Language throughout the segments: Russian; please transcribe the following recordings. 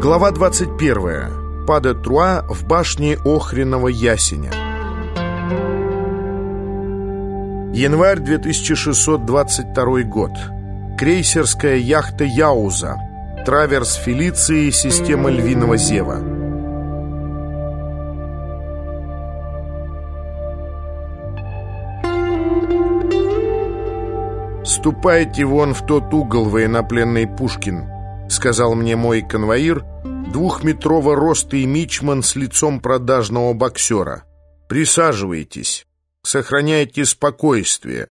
Глава 21. Паде Труа в башне Охриного ясеня. Январь 2622 год. Крейсерская яхта «Яуза». Траверс Фелиции, система Львиного Зева. «Ступайте вон в тот угол, военнопленный Пушкин», — сказал мне мой конвоир, двухметрового роста и мичман с лицом продажного боксера. «Присаживайтесь, сохраняйте спокойствие.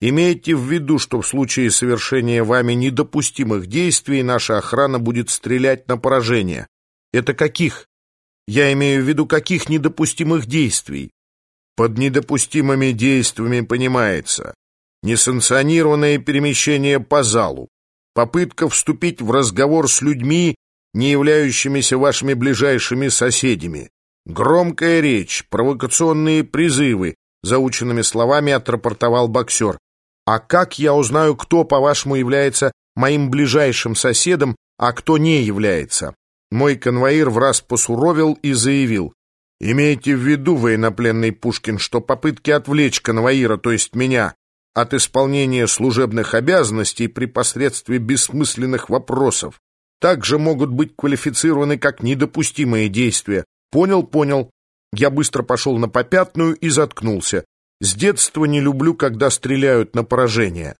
Имейте в виду, что в случае совершения вами недопустимых действий наша охрана будет стрелять на поражение. Это каких? Я имею в виду каких недопустимых действий? Под недопустимыми действиями понимается несанкционированное перемещение по залу, попытка вступить в разговор с людьми, не являющимися вашими ближайшими соседями, громкая речь, провокационные призывы, заученными словами отрапортовал боксер. А как я узнаю, кто, по-вашему, является моим ближайшим соседом, а кто не является? Мой конвоир в раз посуровил и заявил. Имейте в виду, военнопленный Пушкин, что попытки отвлечь конвоира, то есть меня, от исполнения служебных обязанностей при посредстве бессмысленных вопросов также могут быть квалифицированы как недопустимые действия. Понял, понял. Я быстро пошел на попятную и заткнулся. С детства не люблю, когда стреляют на поражение.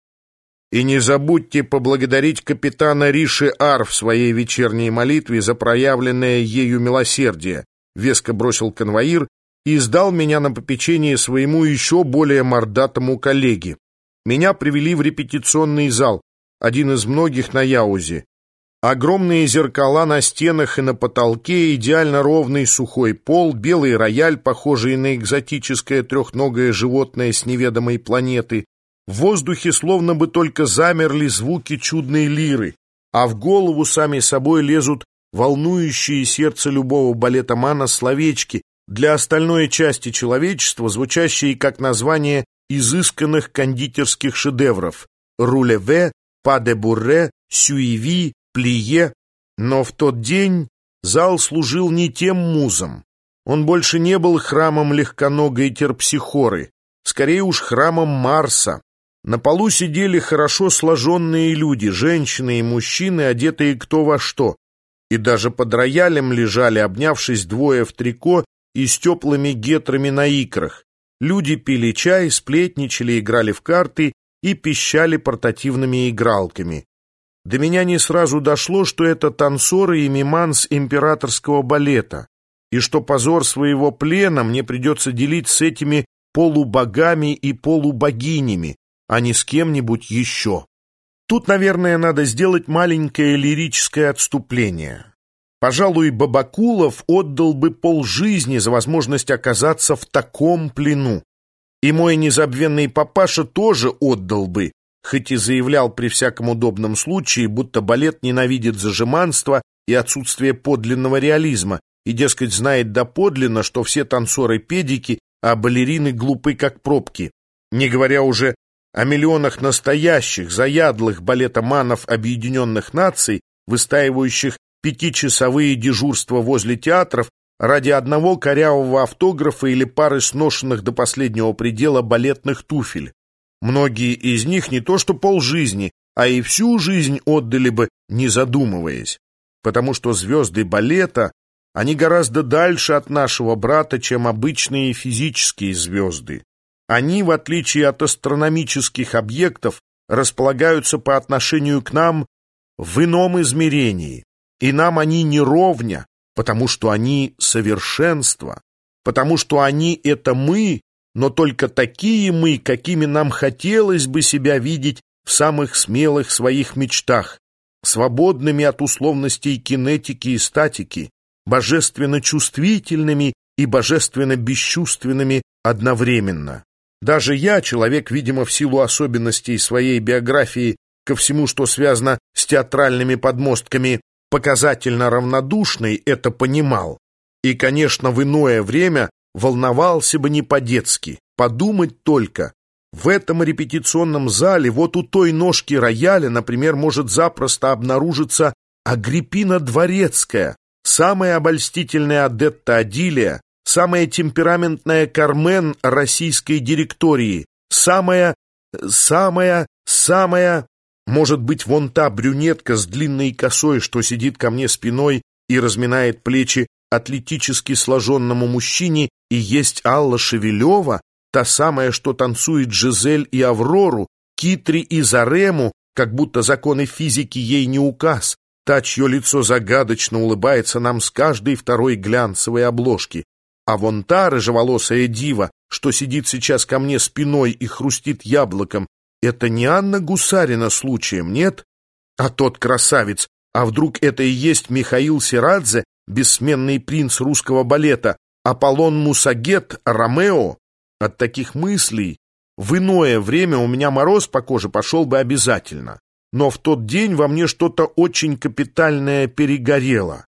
И не забудьте поблагодарить капитана Риши Ар в своей вечерней молитве за проявленное ею милосердие, веско бросил конвоир и сдал меня на попечение своему еще более мордатому коллеге. Меня привели в репетиционный зал, один из многих на Яузе. Огромные зеркала на стенах и на потолке, идеально ровный сухой пол, белый рояль, похожий на экзотическое трехногое животное с неведомой планеты. В воздухе словно бы только замерли звуки чудной лиры, а в голову сами собой лезут волнующие сердце любого балетомана словечки, для остальной части человечества, звучащие как название изысканных кондитерских шедевров «Рулеве», «Па-де-Бурре», «Сюиви», «Плие». Но в тот день зал служил не тем музам. Он больше не был храмом легконогой терпсихоры, скорее уж храмом Марса. На полу сидели хорошо сложенные люди, женщины и мужчины, одетые кто во что. И даже под роялем лежали, обнявшись двое в трико и с теплыми гетрами на икрах. Люди пили чай, сплетничали, играли в карты и пищали портативными игралками. До меня не сразу дошло, что это танцоры и миманс императорского балета, и что позор своего плена мне придется делить с этими полубогами и полубогинями, а не с кем-нибудь еще. Тут, наверное, надо сделать маленькое лирическое отступление. Пожалуй, Бабакулов отдал бы полжизни за возможность оказаться в таком плену. И мой незабвенный папаша тоже отдал бы, хоть и заявлял при всяком удобном случае, будто балет ненавидит зажиманство и отсутствие подлинного реализма, и, дескать, знает доподлинно, что все танцоры педики, а балерины глупы, как пробки. Не говоря уже о миллионах настоящих, заядлых балетоманов объединенных наций, выстаивающих пятичасовые дежурства возле театров ради одного корявого автографа или пары сношенных до последнего предела балетных туфель. Многие из них не то что полжизни, а и всю жизнь отдали бы, не задумываясь. Потому что звезды балета, они гораздо дальше от нашего брата, чем обычные физические звезды. Они, в отличие от астрономических объектов, располагаются по отношению к нам в ином измерении, и нам они не ровня, потому что они совершенство, потому что они — это мы, но только такие мы, какими нам хотелось бы себя видеть в самых смелых своих мечтах, свободными от условностей кинетики и статики, божественно чувствительными и божественно бесчувственными одновременно. Даже я, человек, видимо, в силу особенностей своей биографии ко всему, что связано с театральными подмостками, показательно равнодушный это понимал. И, конечно, в иное время волновался бы не по-детски. Подумать только, в этом репетиционном зале вот у той ножки рояля, например, может запросто обнаружиться Агриппина Дворецкая, самая обольстительная Адетта Адилия, самая темпераментная Кармен российской директории, самая, самая, самая... Может быть, вон та брюнетка с длинной косой, что сидит ко мне спиной и разминает плечи атлетически сложенному мужчине, и есть Алла Шевелева, та самая, что танцует Жизель и Аврору, Китри и Зарему, как будто законы физики ей не указ, та, чье лицо загадочно улыбается нам с каждой второй глянцевой обложки. А вон та рыжеволосая дива, что сидит сейчас ко мне спиной и хрустит яблоком, это не Анна Гусарина случаем, нет? А тот красавец, а вдруг это и есть Михаил Сирадзе, бессменный принц русского балета, Аполлон Мусагет, Ромео? От таких мыслей в иное время у меня мороз по коже пошел бы обязательно. Но в тот день во мне что-то очень капитальное перегорело.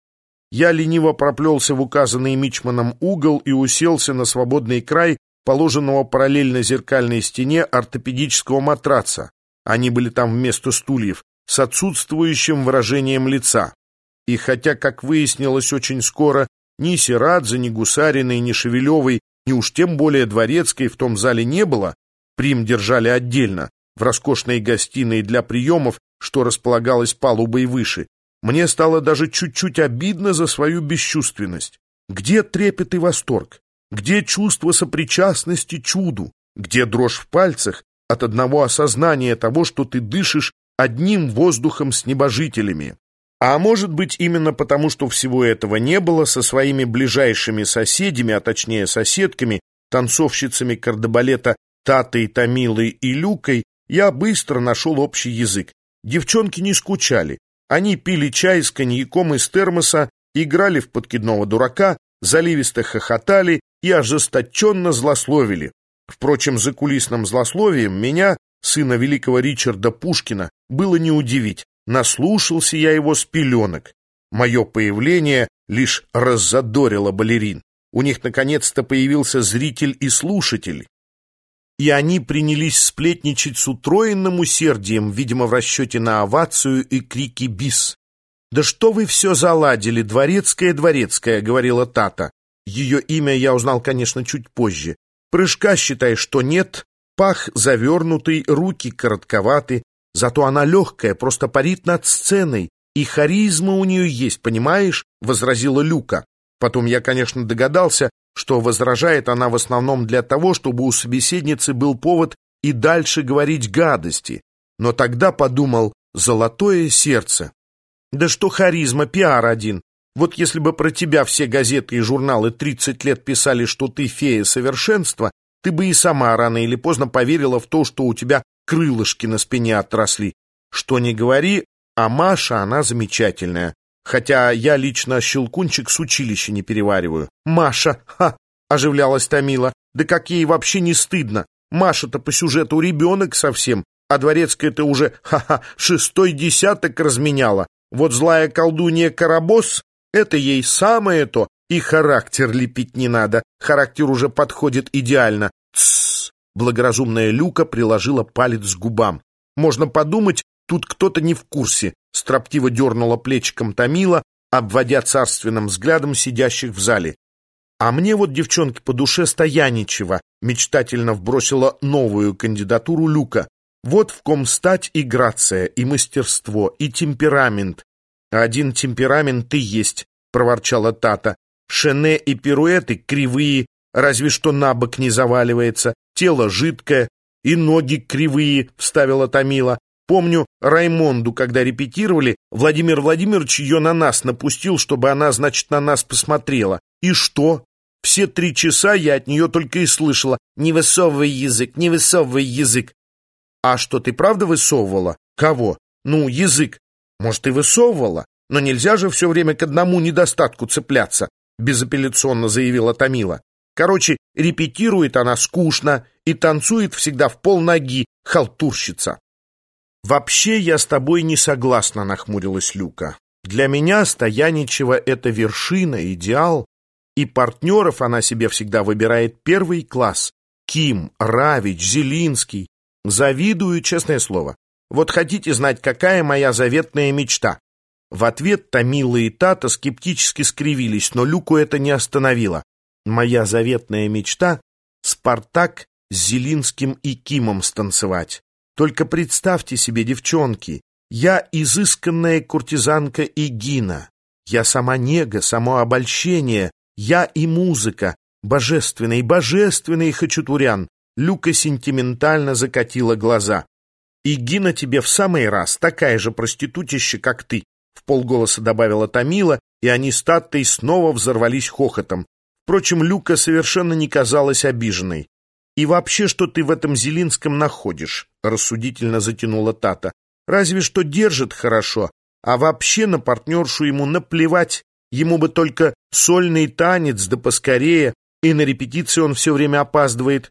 Я лениво проплелся в указанный Мичманом угол и уселся на свободный край положенного параллельно зеркальной стене ортопедического матраца. Они были там вместо стульев, с отсутствующим выражением лица. И хотя, как выяснилось очень скоро, ни Сирадзе, ни Гусариной, ни Шевелевой, ни уж тем более Дворецкой в том зале не было, Прим держали отдельно, в роскошной гостиной для приемов, что располагалось палубой выше. Мне стало даже чуть-чуть обидно за свою бесчувственность. Где трепет и восторг? Где чувство сопричастности чуду? Где дрожь в пальцах от одного осознания того, что ты дышишь одним воздухом с небожителями? А может быть, именно потому, что всего этого не было, со своими ближайшими соседями, а точнее соседками, танцовщицами кардебалета Татой, Томилой и Люкой я быстро нашел общий язык. Девчонки не скучали. Они пили чай с коньяком из термоса, играли в подкидного дурака, заливисто хохотали и ожесточенно злословили. Впрочем, за кулисным злословием меня, сына великого Ричарда Пушкина, было не удивить. Наслушался я его с пеленок. Мое появление лишь раззадорило балерин. У них наконец-то появился зритель и слушатель и они принялись сплетничать с утроенным усердием, видимо, в расчете на овацию и крики «бис». «Да что вы все заладили, дворецкая, дворецкая», — говорила Тата. Ее имя я узнал, конечно, чуть позже. Прыжка, считай, что нет, пах завернутый, руки коротковаты, зато она легкая, просто парит над сценой, и харизма у нее есть, понимаешь?» — возразила Люка. Потом я, конечно, догадался, что возражает она в основном для того, чтобы у собеседницы был повод и дальше говорить гадости. Но тогда подумал «золотое сердце». Да что харизма, пиар один. Вот если бы про тебя все газеты и журналы 30 лет писали, что ты фея совершенства, ты бы и сама рано или поздно поверила в то, что у тебя крылышки на спине отросли. Что не говори, а Маша, она замечательная. Хотя я лично щелкунчик с училища не перевариваю. Маша, ха, оживлялась Томила. Да как ей вообще не стыдно. Маша-то по сюжету ребенок совсем, а дворецкая-то уже, ха-ха, шестой десяток разменяла. Вот злая колдунья Карабос, это ей самое то, и характер лепить не надо, характер уже подходит идеально. Тссс, благоразумная Люка приложила палец к губам. Можно подумать, тут кто-то не в курсе строптиво дернула плечиком Томила, обводя царственным взглядом сидящих в зале. А мне вот, девчонки, по душе Стояничева мечтательно вбросила новую кандидатуру Люка. Вот в ком стать и грация, и мастерство, и темперамент. Один темперамент и есть, проворчала Тата. Шене и пируэты кривые, разве что на бок не заваливается, тело жидкое, и ноги кривые, вставила Томила. Помню, Раймонду, когда репетировали, Владимир Владимирович ее на нас напустил, чтобы она, значит, на нас посмотрела. И что? Все три часа я от нее только и слышала «Не высовывай язык, не высовывай язык». А что, ты правда высовывала? Кого? Ну, язык. Может, и высовывала, но нельзя же все время к одному недостатку цепляться, безапелляционно заявила Томила. Короче, репетирует она скучно и танцует всегда в полноги, халтурщица. «Вообще я с тобой не согласна», — нахмурилась Люка. «Для меня Стояничева — это вершина, идеал, и партнеров она себе всегда выбирает первый класс. Ким, Равич, Зелинский. Завидую, честное слово. Вот хотите знать, какая моя заветная мечта? В ответ Томила и Тата скептически скривились, но Люку это не остановило. Моя заветная мечта — Спартак с Зелинским и Кимом станцевать. Только представьте себе, девчонки, я изысканная куртизанка Игина. Я сама нега, само обольщение, я и музыка, божественный, божественный Хачатурян. Люка сентиментально закатила глаза. «Игина тебе в самый раз, такая же проститутища, как ты», в полголоса добавила Томила, и они с Таттой снова взорвались хохотом. Впрочем, Люка совершенно не казалась обиженной. «И вообще, что ты в этом Зелинском находишь?» — рассудительно затянула Тата. «Разве что держит хорошо, а вообще на партнершу ему наплевать. Ему бы только сольный танец, да поскорее, и на репетиции он все время опаздывает.